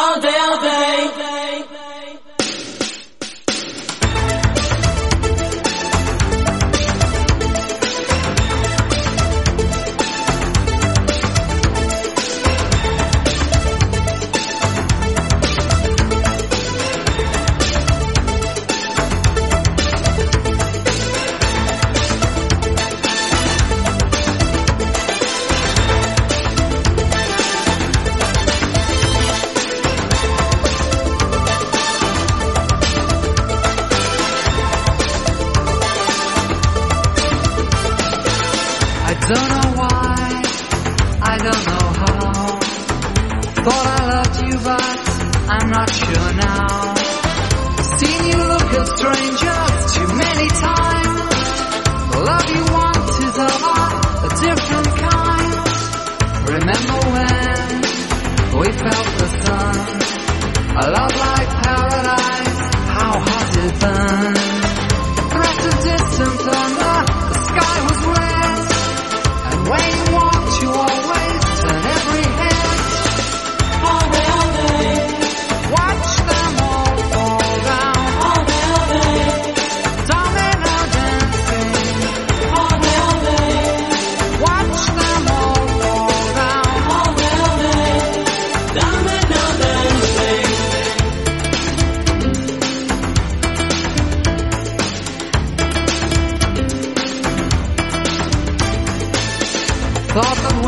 Oh, all day. why, I don't know how. Thought I loved you, but I'm not sure now. Seen you look at strangers too many times.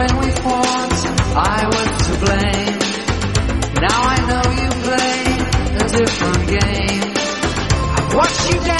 when we fought, I was to blame. Now I know you play a different game. I watched you down.